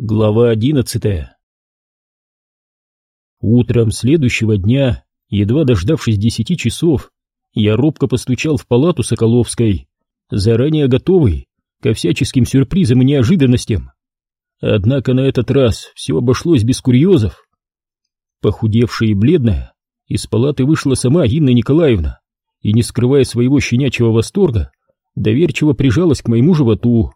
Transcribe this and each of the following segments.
Глава одиннадцатая Утром следующего дня, едва дождавшись десяти часов, я робко постучал в палату Соколовской, заранее готовый ко всяческим сюрпризам и неожиданностям. Однако на этот раз все обошлось без курьезов. Похудевшая и бледная, из палаты вышла сама Инна Николаевна и, не скрывая своего щенячьего восторга, доверчиво прижалась к моему животу.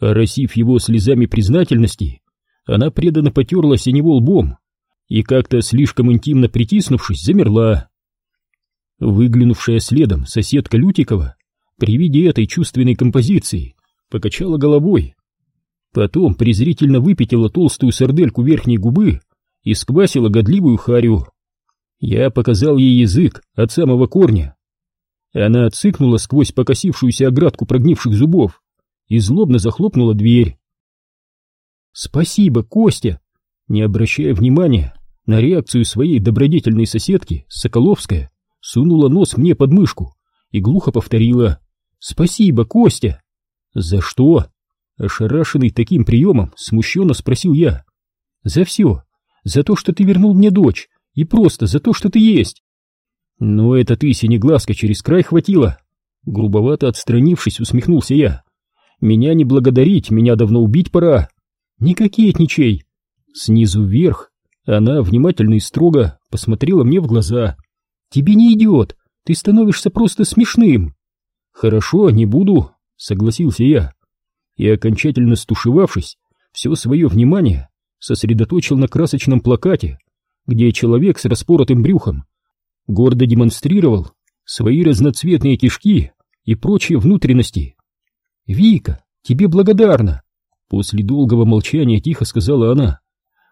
Оросив его слезами признательности, она преданно потерла синего лбом и как-то слишком интимно притиснувшись, замерла. Выглянувшая следом соседка Лютикова при виде этой чувственной композиции покачала головой. Потом презрительно выпятила толстую сардельку верхней губы и сквасила годливую харю. Я показал ей язык от самого корня. Она отцыкнула сквозь покосившуюся оградку прогнивших зубов и злобно захлопнула дверь. «Спасибо, Костя!» Не обращая внимания на реакцию своей добродетельной соседки, Соколовская сунула нос мне под мышку и глухо повторила «Спасибо, Костя!» «За что?» Ошарашенный таким приемом, смущенно спросил я. «За все. За то, что ты вернул мне дочь, и просто за то, что ты есть». «Но это ты, синеглазка, через край хватило!» Грубовато отстранившись, усмехнулся я. Меня не благодарить, меня давно убить пора. Не кокетничай. Снизу вверх она внимательно и строго посмотрела мне в глаза. Тебе не идет, ты становишься просто смешным. Хорошо, не буду, согласился я. И окончательно стушевавшись, все свое внимание сосредоточил на красочном плакате, где человек с распоротым брюхом гордо демонстрировал свои разноцветные кишки и прочие внутренности. «Вика, тебе благодарна!» После долгого молчания тихо сказала она.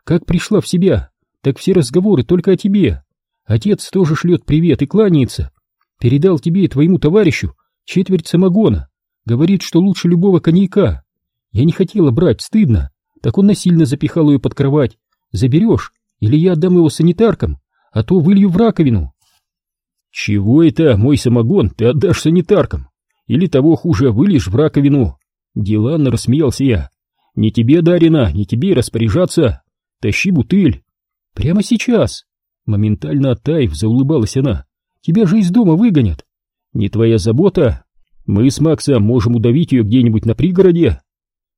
«Как пришла в себя, так все разговоры только о тебе. Отец тоже шлет привет и кланяется. Передал тебе и твоему товарищу четверть самогона. Говорит, что лучше любого коньяка. Я не хотела брать, стыдно. Так он насильно запихал ее под кровать. Заберешь, или я отдам его санитаркам, а то вылью в раковину». «Чего это, мой самогон, ты отдашь санитаркам?» Или того хуже, вылишь в раковину. Деланно рассмеялся я. Не тебе, Дарина, не тебе распоряжаться. Тащи бутыль. Прямо сейчас. Моментально оттаив, заулыбалась она. Тебя же из дома выгонят. Не твоя забота. Мы с Максом можем удавить ее где-нибудь на пригороде.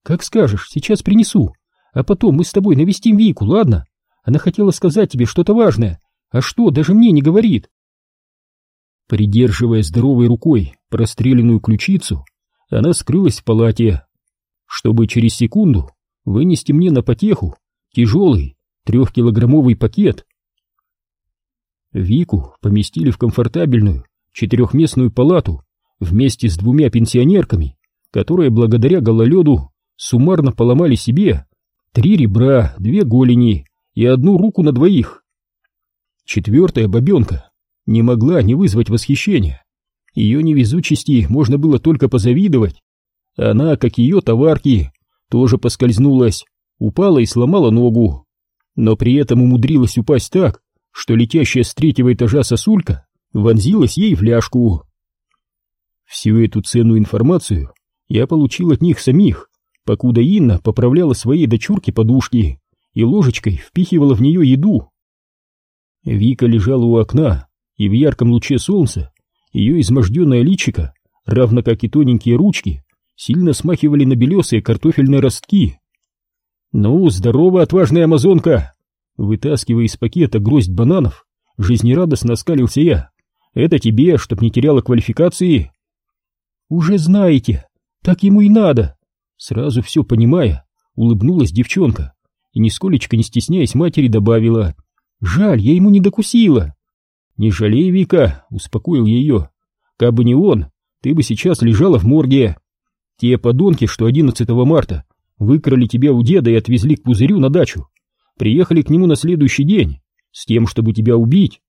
Как скажешь, сейчас принесу. А потом мы с тобой навестим Вику, ладно? Она хотела сказать тебе что-то важное. А что, даже мне не говорит. Придерживая здоровой рукой простреленную ключицу, она скрылась в палате, чтобы через секунду вынести мне на потеху тяжелый трехкилограммовый пакет. Вику поместили в комфортабельную четырехместную палату вместе с двумя пенсионерками, которые благодаря гололеду суммарно поломали себе три ребра, две голени и одну руку на двоих. Четвертая бабенка не могла не вызвать восхищения. Ее невезучести можно было только позавидовать. Она, как ее товарки, тоже поскользнулась, упала и сломала ногу. Но при этом умудрилась упасть так, что летящая с третьего этажа сосулька вонзилась ей в ляжку. Всю эту ценную информацию я получил от них самих, покуда Инна поправляла своей дочурке подушки и ложечкой впихивала в нее еду. Вика лежала у окна, и в ярком луче солнца ее изможденное личико, равно как и тоненькие ручки, сильно смахивали на белесые картофельные ростки. «Ну, здорово, отважная амазонка!» Вытаскивая из пакета гроздь бананов, жизнерадостно оскалился я. «Это тебе, чтоб не теряла квалификации!» «Уже знаете, так ему и надо!» Сразу все понимая, улыбнулась девчонка и, нисколечко не стесняясь матери, добавила. «Жаль, я ему не докусила!» «Не жалей, Вика», — успокоил ее. «Кабы не он, ты бы сейчас лежала в морге. Те подонки, что 11 марта выкрали тебя у деда и отвезли к пузырю на дачу, приехали к нему на следующий день с тем, чтобы тебя убить.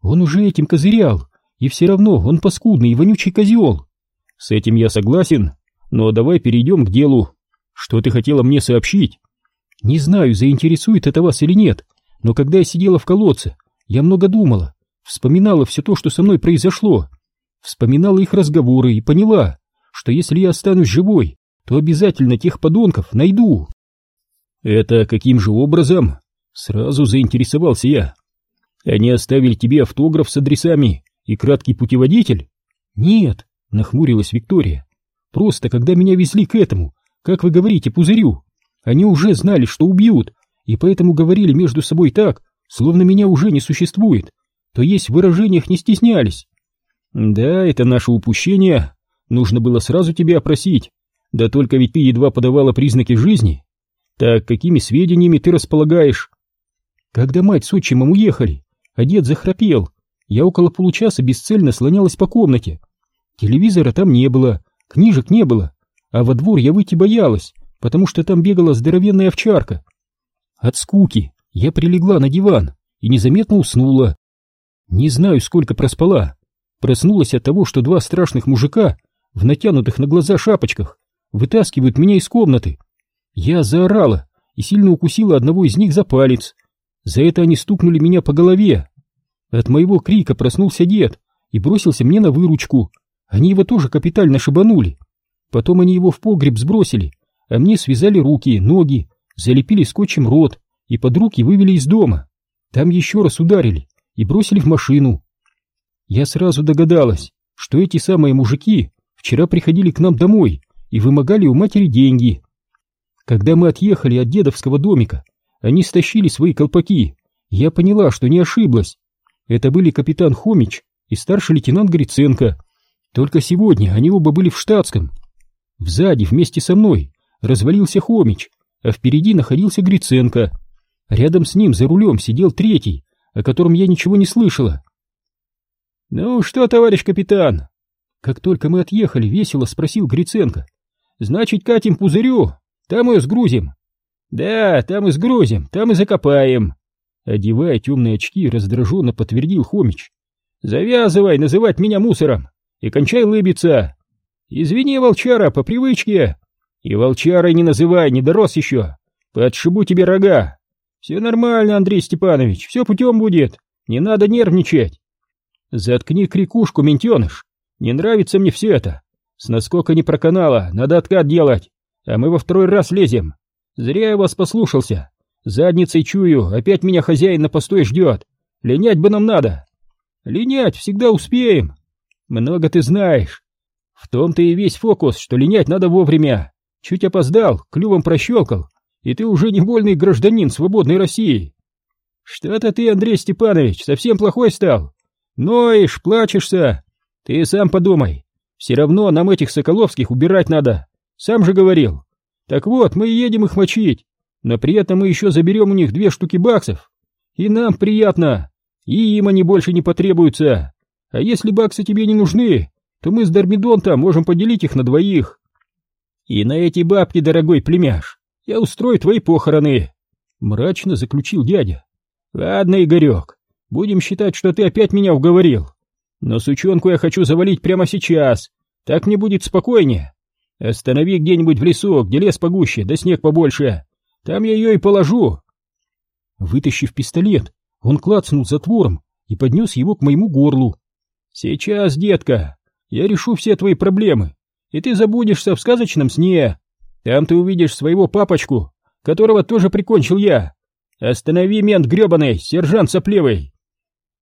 Он уже этим козырял, и все равно он паскудный и вонючий козел. С этим я согласен, но давай перейдем к делу. Что ты хотела мне сообщить? Не знаю, заинтересует это вас или нет, но когда я сидела в колодце, я много думала, Вспоминала все то, что со мной произошло. Вспоминала их разговоры и поняла, что если я останусь живой, то обязательно тех подонков найду. Это каким же образом? Сразу заинтересовался я. Они оставили тебе автограф с адресами и краткий путеводитель? Нет, нахмурилась Виктория. Просто когда меня везли к этому, как вы говорите, пузырю, они уже знали, что убьют, и поэтому говорили между собой так, словно меня уже не существует, то есть в выражениях не стеснялись. Да, это наше упущение, нужно было сразу тебя опросить, да только ведь ты едва подавала признаки жизни. Так какими сведениями ты располагаешь? Когда мать с отчимом уехали, а дед захрапел, я около получаса бесцельно слонялась по комнате. Телевизора там не было, книжек не было, а во двор я выйти боялась, потому что там бегала здоровенная овчарка. От скуки я прилегла на диван и незаметно уснула. Не знаю, сколько проспала. Проснулась от того, что два страшных мужика в натянутых на глаза шапочках вытаскивают меня из комнаты. Я заорала и сильно укусила одного из них за палец. За это они стукнули меня по голове. От моего крика проснулся дед и бросился мне на выручку. Они его тоже капитально шибанули. Потом они его в погреб сбросили, а мне связали руки, ноги, залепили скотчем рот и под руки вывели из дома. Там еще раз ударили и бросили в машину. Я сразу догадалась, что эти самые мужики вчера приходили к нам домой и вымогали у матери деньги. Когда мы отъехали от дедовского домика, они стащили свои колпаки. Я поняла, что не ошиблась. Это были капитан Хомич и старший лейтенант Гриценко. Только сегодня они оба были в штатском. Сзади вместе со мной развалился Хомич, а впереди находился Гриценко. Рядом с ним за рулем сидел третий, о котором я ничего не слышала. «Ну что, товарищ капитан?» Как только мы отъехали, весело спросил Гриценко. «Значит, катим пузырю, там ее сгрузим». «Да, там и сгрузим, там и закопаем». Одевая темные очки, раздраженно подтвердил Хомич. «Завязывай называть меня мусором и кончай лыбиться. Извини, волчара, по привычке. И волчарой не называй, не дорос еще. Подшибу тебе рога. Все нормально, Андрей Степанович, все путем будет. Не надо нервничать. Заткни крикушку, ментеныш. Не нравится мне все это. С наскока не проканала, надо откат делать. А мы во второй раз лезем. Зря я вас послушался. Задницей чую, опять меня хозяин на постой ждет. Линять бы нам надо. Линять всегда успеем. Много ты знаешь. В том-то и весь фокус, что линять надо вовремя. Чуть опоздал, клювом прощелкал, и ты уже невольный гражданин свободной России. Что-то ты, Андрей Степанович, совсем плохой стал. Ноешь, плачешься. Ты сам подумай. Все равно нам этих Соколовских убирать надо. Сам же говорил. Так вот, мы едем их мочить, но при этом мы еще заберем у них две штуки баксов. И нам приятно. И им они больше не потребуются. А если баксы тебе не нужны, то мы с Дормидонтом можем поделить их на двоих. И на эти бабки, дорогой племяш, я устрою твои похороны, мрачно заключил дядя. Ладно, Игорек, будем считать, что ты опять меня уговорил. Но сучонку я хочу завалить прямо сейчас, так мне будет спокойнее. Останови где-нибудь в лесу, где лес погуще, да снег побольше. Там я ее и положу. Вытащив пистолет, он клацнул затвором и поднес его к моему горлу. Сейчас, детка, я решу все твои проблемы и ты забудешься в сказочном сне. Там ты увидишь своего папочку, которого тоже прикончил я. Останови, мент гребаный, сержант соплевый.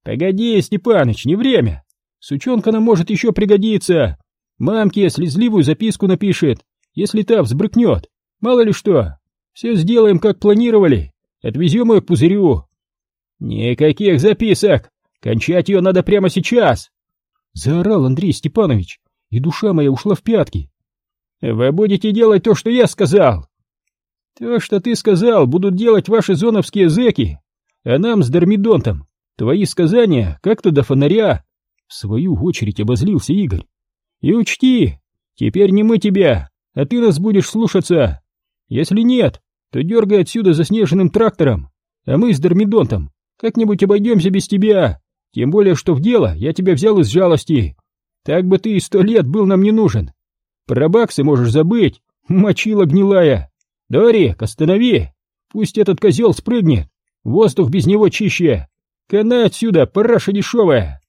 Погоди, Степаныч, не время. Сучонка нам может еще пригодиться. Мамке слезливую записку напишет, если та взбрыкнет. Мало ли что. Все сделаем, как планировали. Отвезем ее к пузырю. Никаких записок. Кончать ее надо прямо сейчас. Заорал Андрей Степанович и душа моя ушла в пятки. «Вы будете делать то, что я сказал!» «То, что ты сказал, будут делать ваши зоновские зэки, а нам с Дормидонтом твои сказания как-то до фонаря!» В свою очередь обозлился Игорь. «И учти, теперь не мы тебя, а ты нас будешь слушаться. Если нет, то дергай отсюда заснеженным трактором, а мы с Дормидонтом как-нибудь обойдемся без тебя, тем более, что в дело я тебя взял из жалости. Так бы ты и сто лет был нам не нужен. Про баксы можешь забыть, мочила гнилая. Дорик, останови, пусть этот козел спрыгнет, воздух без него чище. Канай отсюда, параша дешевая.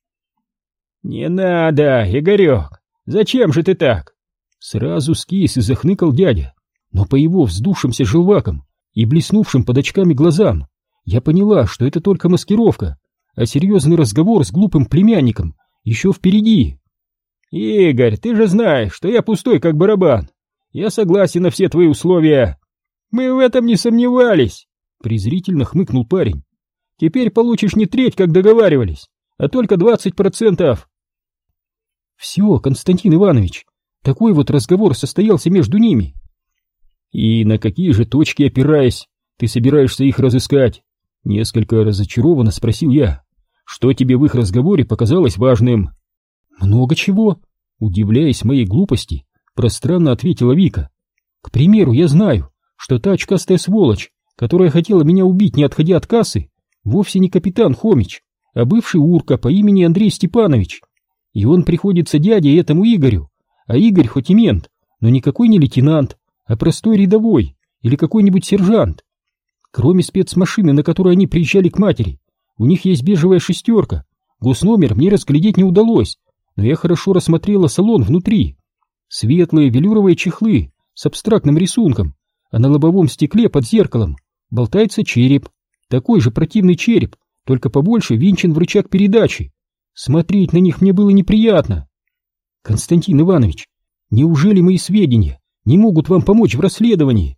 Не надо, Игорек, зачем же ты так? Сразу скис и захныкал дядя, но по его вздувшимся желвакам и блеснувшим под очками глазам, я поняла, что это только маскировка, а серьезный разговор с глупым племянником еще впереди. «Игорь, ты же знаешь, что я пустой, как барабан. Я согласен на все твои условия». «Мы в этом не сомневались», — презрительно хмыкнул парень. «Теперь получишь не треть, как договаривались, а только двадцать процентов». «Все, Константин Иванович, такой вот разговор состоялся между ними». «И на какие же точки, опираясь, ты собираешься их разыскать?» Несколько разочарованно спросил я. «Что тебе в их разговоре показалось важным?» «Много чего», — удивляясь моей глупости, пространно ответила Вика. «К примеру, я знаю, что та очкастая сволочь, которая хотела меня убить, не отходя от кассы, вовсе не капитан Хомич, а бывший урка по имени Андрей Степанович. И он приходится дяде этому Игорю, а Игорь хоть и мент, но никакой не лейтенант, а простой рядовой или какой-нибудь сержант. Кроме спецмашины, на которой они приезжали к матери, у них есть бежевая шестерка. Госномер мне разглядеть не удалось, но я хорошо рассмотрела салон внутри. Светлые велюровые чехлы с абстрактным рисунком, а на лобовом стекле под зеркалом болтается череп. Такой же противный череп, только побольше винчен в рычаг передачи. Смотреть на них мне было неприятно. Константин Иванович, неужели мои сведения не могут вам помочь в расследовании?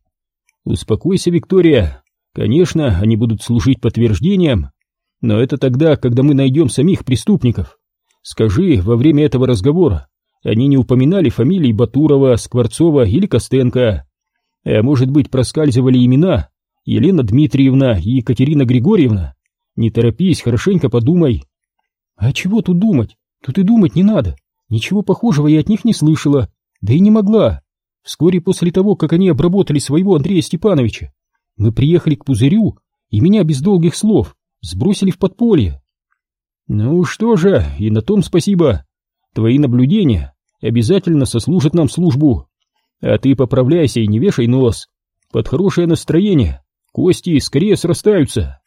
Успокойся, Виктория. Конечно, они будут служить подтверждением, но это тогда, когда мы найдем самих преступников. Скажи, во время этого разговора они не упоминали фамилии Батурова, Скворцова или Костенко. А может быть, проскальзывали имена Елена Дмитриевна и Екатерина Григорьевна? Не торопись, хорошенько подумай. А чего тут думать? Тут и думать не надо. Ничего похожего я от них не слышала, да и не могла. Вскоре после того, как они обработали своего Андрея Степановича, мы приехали к пузырю, и меня без долгих слов сбросили в подполье. Ну что же, и на том спасибо. Твои наблюдения обязательно сослужат нам службу. А ты поправляйся и не вешай нос. Под хорошее настроение кости скорее срастаются.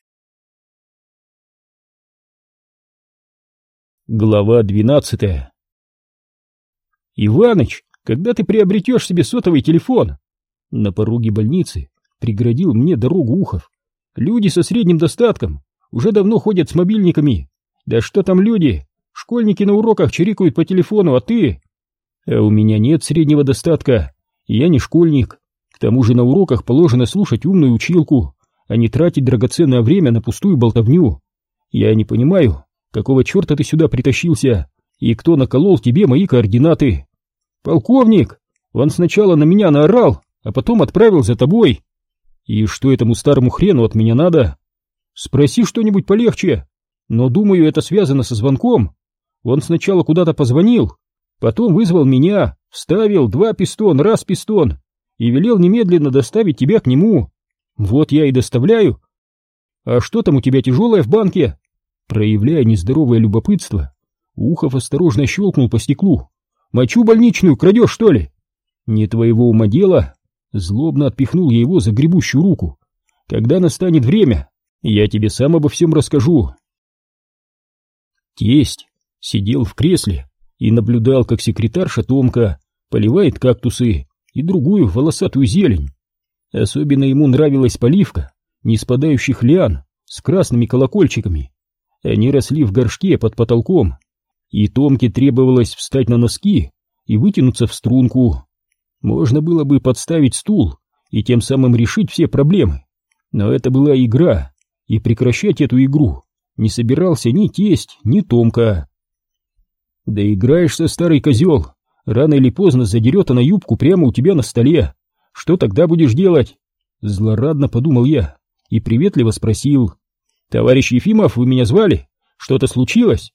Глава двенадцатая Иваныч, когда ты приобретешь себе сотовый телефон? На пороге больницы преградил мне дорогу Ухов. Люди со средним достатком уже давно ходят с мобильниками да что там люди? Школьники на уроках чирикают по телефону, а ты? А у меня нет среднего достатка, я не школьник. К тому же на уроках положено слушать умную училку, а не тратить драгоценное время на пустую болтовню. Я не понимаю, какого черта ты сюда притащился, и кто наколол тебе мои координаты? Полковник! Он сначала на меня наорал, а потом отправил за тобой. И что этому старому хрену от меня надо? Спроси что-нибудь полегче. Но, думаю, это связано со звонком. Он сначала куда-то позвонил, потом вызвал меня, вставил два пистон, раз пистон, и велел немедленно доставить тебя к нему. Вот я и доставляю. А что там у тебя тяжелое в банке? Проявляя нездоровое любопытство, Ухов осторожно щелкнул по стеклу. Мочу больничную крадешь, что ли? Не твоего ума дело. Злобно отпихнул я его за гребущую руку. Когда настанет время, я тебе сам обо всем расскажу. Тесть сидел в кресле и наблюдал, как секретарша Томка поливает кактусы и другую волосатую зелень. Особенно ему нравилась поливка не спадающих лиан с красными колокольчиками. Они росли в горшке под потолком, и Томке требовалось встать на носки и вытянуться в струнку. Можно было бы подставить стул и тем самым решить все проблемы, но это была игра, и прекращать эту игру не собирался ни тесть, ни Томка. Да играешься, старый козел, рано или поздно задерет она юбку прямо у тебя на столе. Что тогда будешь делать? Злорадно подумал я и приветливо спросил. Товарищ Ефимов, вы меня звали? Что-то случилось?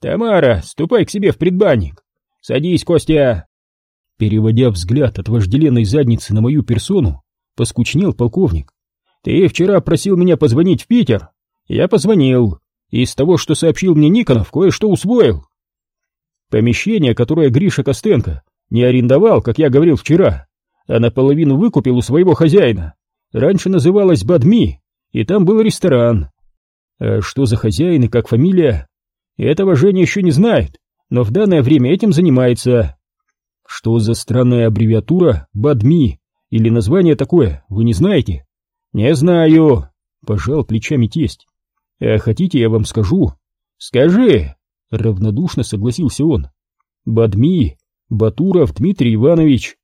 Тамара, ступай к себе в предбанник. Садись, Костя. Переводя взгляд от вожделенной задницы на мою персону, поскучнел полковник. Ты вчера просил меня позвонить в Питер. Я позвонил, и из того, что сообщил мне Никонов, кое-что усвоил. Помещение, которое Гриша Костенко не арендовал, как я говорил вчера, а наполовину выкупил у своего хозяина, раньше называлось Бадми, и там был ресторан. А что за хозяин и как фамилия? Этого Женя еще не знает, но в данное время этим занимается. Что за странная аббревиатура Бадми или название такое, вы не знаете? Не знаю, пожал плечами тесть. А хотите, я вам скажу? Скажи, равнодушно согласился он. Бадми, Батуров Дмитрий Иванович.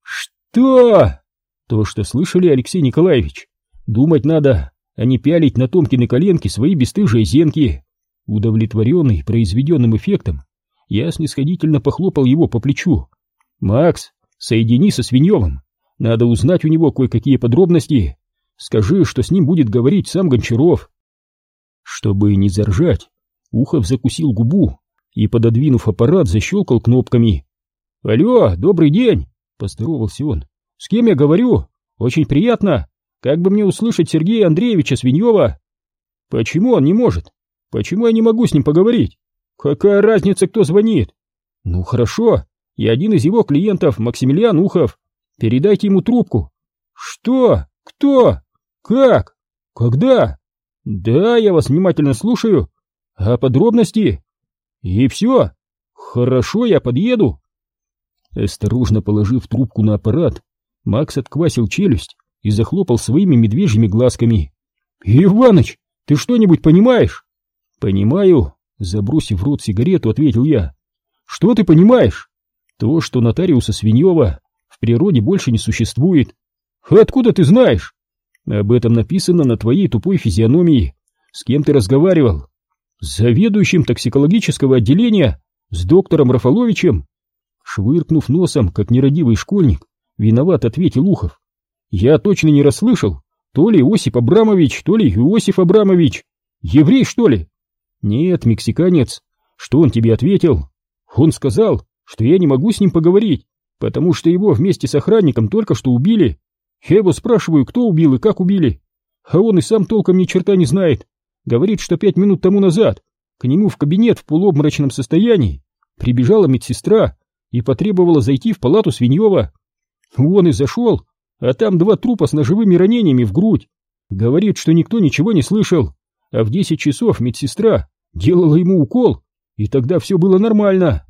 Что? То, что слышали, Алексей Николаевич. Думать надо, а не пялить на Томкины коленки свои бесстыжие зенки. Удовлетворенный произведенным эффектом, я снисходительно похлопал его по плечу. «Макс, соедини со Свиньевым. Надо узнать у него кое-какие подробности. Скажи, что с ним будет говорить сам Гончаров». Чтобы не заржать, Ухов закусил губу и, пододвинув аппарат, защелкал кнопками. «Алло, добрый день!» — поздоровался он. «С кем я говорю? Очень приятно. Как бы мне услышать Сергея Андреевича Свиньева?» «Почему он не может? Почему я не могу с ним поговорить? Какая разница, кто звонит? Ну хорошо, я один из его клиентов, Максимилиан Ухов. Передайте ему трубку. Что? Кто? Как? Когда? Да, я вас внимательно слушаю. А подробности? И все. Хорошо, я подъеду. Осторожно положив трубку на аппарат, Макс отквасил челюсть и захлопал своими медвежьими глазками. «Иваныч, ты что-нибудь понимаешь?» «Понимаю», — забросив в рот сигарету, ответил я. «Что ты понимаешь?» «То, что нотариуса Свиньева в природе больше не существует». «Откуда ты знаешь?» «Об этом написано на твоей тупой физиономии. С кем ты разговаривал?» «С заведующим токсикологического отделения, с доктором Рафаловичем». Швыркнув носом, как нерадивый школьник, виноват ответил Ухов. «Я точно не расслышал. То ли Осип Абрамович, то ли Иосиф Абрамович. Еврей, что ли?» «Нет, мексиканец. Что он тебе ответил?» «Он сказал, что я не могу с ним поговорить, потому что его вместе с охранником только что убили. Я его спрашиваю, кто убил и как убили. А он и сам толком ни черта не знает. Говорит, что пять минут тому назад к нему в кабинет в полуобморочном состоянии прибежала медсестра и потребовала зайти в палату Свиньева. Он и зашел, а там два трупа с ножевыми ранениями в грудь. Говорит, что никто ничего не слышал, а в десять часов медсестра делала ему укол, и тогда все было нормально.